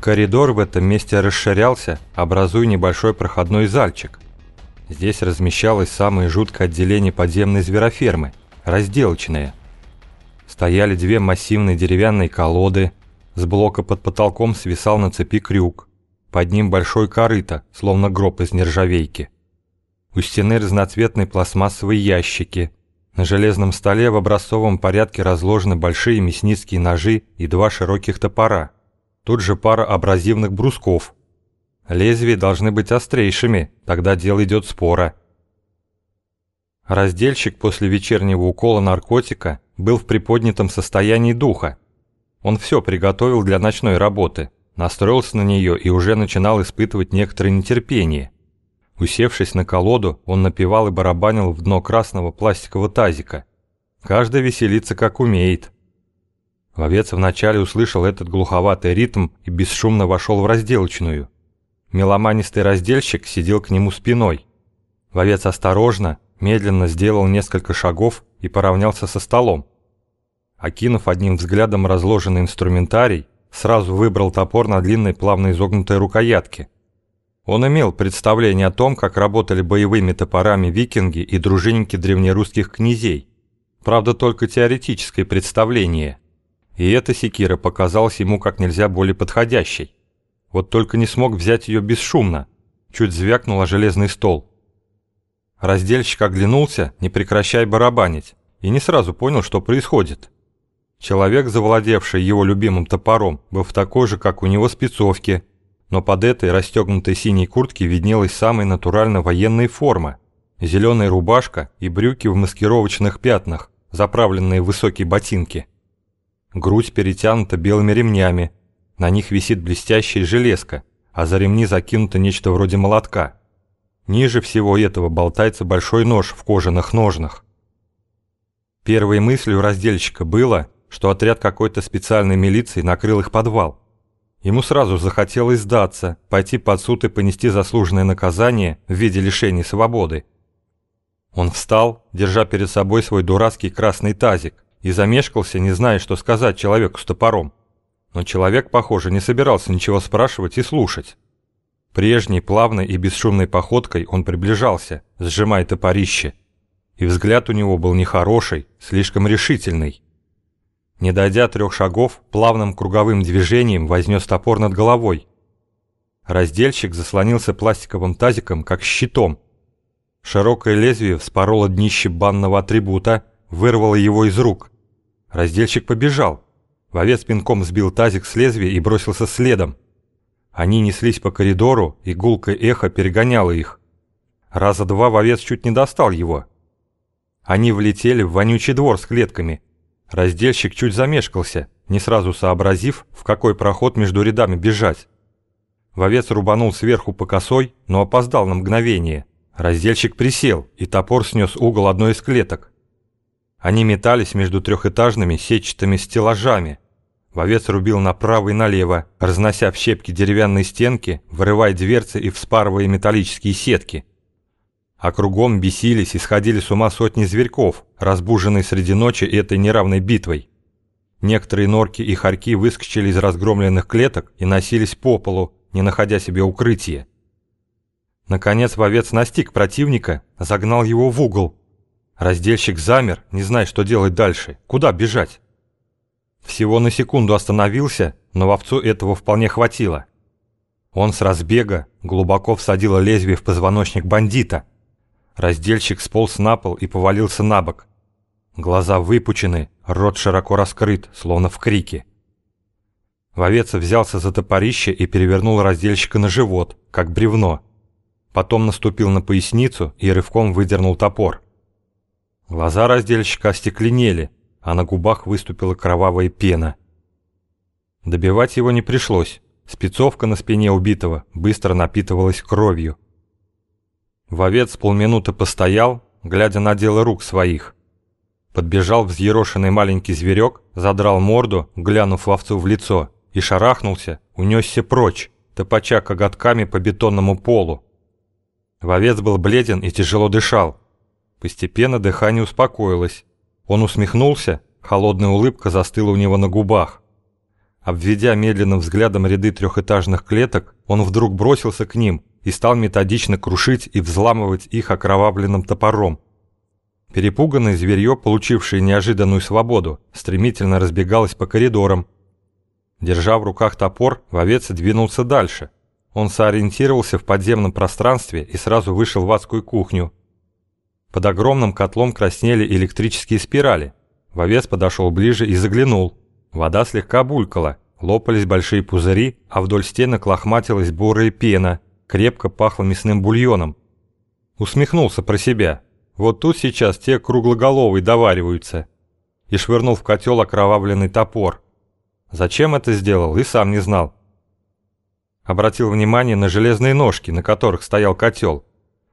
Коридор в этом месте расширялся, образуя небольшой проходной зальчик. Здесь размещалось самое жуткое отделение подземной зверофермы – разделочное. Стояли две массивные деревянные колоды, с блока под потолком свисал на цепи крюк, под ним большой корыто, словно гроб из нержавейки. У стены разноцветные пластмассовые ящики. На железном столе в образцовом порядке разложены большие мясницкие ножи и два широких топора – Тут же пара абразивных брусков. Лезвия должны быть острейшими, тогда дело идет спора. Раздельщик после вечернего укола наркотика был в приподнятом состоянии духа. Он все приготовил для ночной работы, настроился на нее и уже начинал испытывать некоторое нетерпение. Усевшись на колоду, он напевал и барабанил в дно красного пластикового тазика. Каждый веселится как умеет. Вовец вначале услышал этот глуховатый ритм и бесшумно вошел в разделочную. Меломанистый раздельщик сидел к нему спиной. Вовец осторожно, медленно сделал несколько шагов и поравнялся со столом. Окинув одним взглядом разложенный инструментарий, сразу выбрал топор на длинной плавно изогнутой рукоятке. Он имел представление о том, как работали боевыми топорами викинги и дружинники древнерусских князей. Правда, только теоретическое представление – и эта секира показалась ему как нельзя более подходящей. Вот только не смог взять ее бесшумно. Чуть звякнул о железный стол. Раздельщик оглянулся, не прекращая барабанить, и не сразу понял, что происходит. Человек, завладевший его любимым топором, был в такой же, как у него, спецовке, но под этой расстегнутой синей куртке виднелась самая натурально военная форма. Зеленая рубашка и брюки в маскировочных пятнах, заправленные в высокие ботинки. Грудь перетянута белыми ремнями, на них висит блестящая железка, а за ремни закинуто нечто вроде молотка. Ниже всего этого болтается большой нож в кожаных ножнах. Первой мыслью раздельщика было, что отряд какой-то специальной милиции накрыл их подвал. Ему сразу захотелось сдаться, пойти под суд и понести заслуженное наказание в виде лишения свободы. Он встал, держа перед собой свой дурацкий красный тазик, и замешкался, не зная, что сказать человеку с топором. Но человек, похоже, не собирался ничего спрашивать и слушать. Прежней, плавной и бесшумной походкой он приближался, сжимая топорище. И взгляд у него был нехороший, слишком решительный. Не дойдя трех шагов, плавным круговым движением вознес топор над головой. Раздельщик заслонился пластиковым тазиком, как щитом. Широкое лезвие вспороло днище банного атрибута, вырвало его из рук. Раздельщик побежал. Вовец пинком сбил тазик с лезвия и бросился следом. Они неслись по коридору, и гулкое эхо перегоняло их. Раза два вовец чуть не достал его. Они влетели в вонючий двор с клетками. Раздельщик чуть замешкался, не сразу сообразив, в какой проход между рядами бежать. Вовец рубанул сверху по косой, но опоздал на мгновение. Раздельщик присел, и топор снес угол одной из клеток. Они метались между трехэтажными сетчатыми стеллажами. Вовец рубил направо и налево, разнося в щепки деревянные стенки, вырывая дверцы и вспарывая металлические сетки. А кругом бесились и сходили с ума сотни зверьков, разбуженные среди ночи этой неравной битвой. Некоторые норки и хорьки выскочили из разгромленных клеток и носились по полу, не находя себе укрытия. Наконец вовец настиг противника, загнал его в угол, Раздельщик замер, не зная, что делать дальше, куда бежать. Всего на секунду остановился, но вовцу этого вполне хватило. Он с разбега глубоко всадил лезвие в позвоночник бандита. Раздельщик сполз на пол и повалился на бок. Глаза выпучены, рот широко раскрыт, словно в крике. Вовец взялся за топорище и перевернул раздельщика на живот, как бревно. Потом наступил на поясницу и рывком выдернул топор. Глаза раздельщика остекленели, а на губах выступила кровавая пена. Добивать его не пришлось. Спецовка на спине убитого быстро напитывалась кровью. Вовец полминуты постоял, глядя на дело рук своих. Подбежал взъерошенный маленький зверек, задрал морду, глянув вовцу в лицо, и шарахнулся, унесся прочь, топача коготками по бетонному полу. Вовец был бледен и тяжело дышал, Постепенно дыхание успокоилось. Он усмехнулся, холодная улыбка застыла у него на губах. Обведя медленным взглядом ряды трехэтажных клеток, он вдруг бросился к ним и стал методично крушить и взламывать их окровавленным топором. Перепуганное зверье, получившее неожиданную свободу, стремительно разбегалось по коридорам. Держа в руках топор, вовец двинулся дальше. Он сориентировался в подземном пространстве и сразу вышел в адскую кухню. Под огромным котлом краснели электрические спирали. Вовец подошел ближе и заглянул. Вода слегка булькала, лопались большие пузыри, а вдоль стенок лохматилась бурая пена, крепко пахло мясным бульоном. Усмехнулся про себя. Вот тут сейчас те круглоголовые довариваются. И швырнул в котел окровавленный топор. Зачем это сделал, и сам не знал. Обратил внимание на железные ножки, на которых стоял котел.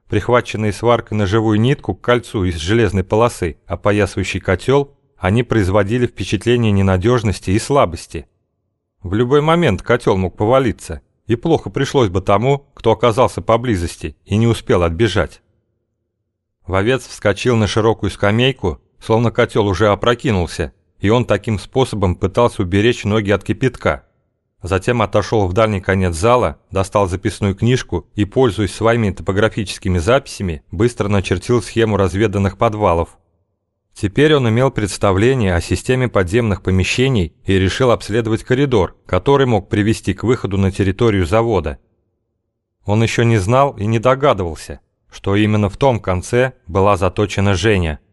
Прихваченные сваркой на живую нитку к кольцу из железной полосы, опоясывающий котел, они производили впечатление ненадежности и слабости. В любой момент котел мог повалиться, и плохо пришлось бы тому, кто оказался поблизости и не успел отбежать. Вовец вскочил на широкую скамейку, словно котел уже опрокинулся, и он таким способом пытался уберечь ноги от кипятка. Затем отошел в дальний конец зала, достал записную книжку и, пользуясь своими топографическими записями, быстро начертил схему разведанных подвалов. Теперь он имел представление о системе подземных помещений и решил обследовать коридор, который мог привести к выходу на территорию завода. Он еще не знал и не догадывался, что именно в том конце была заточена Женя –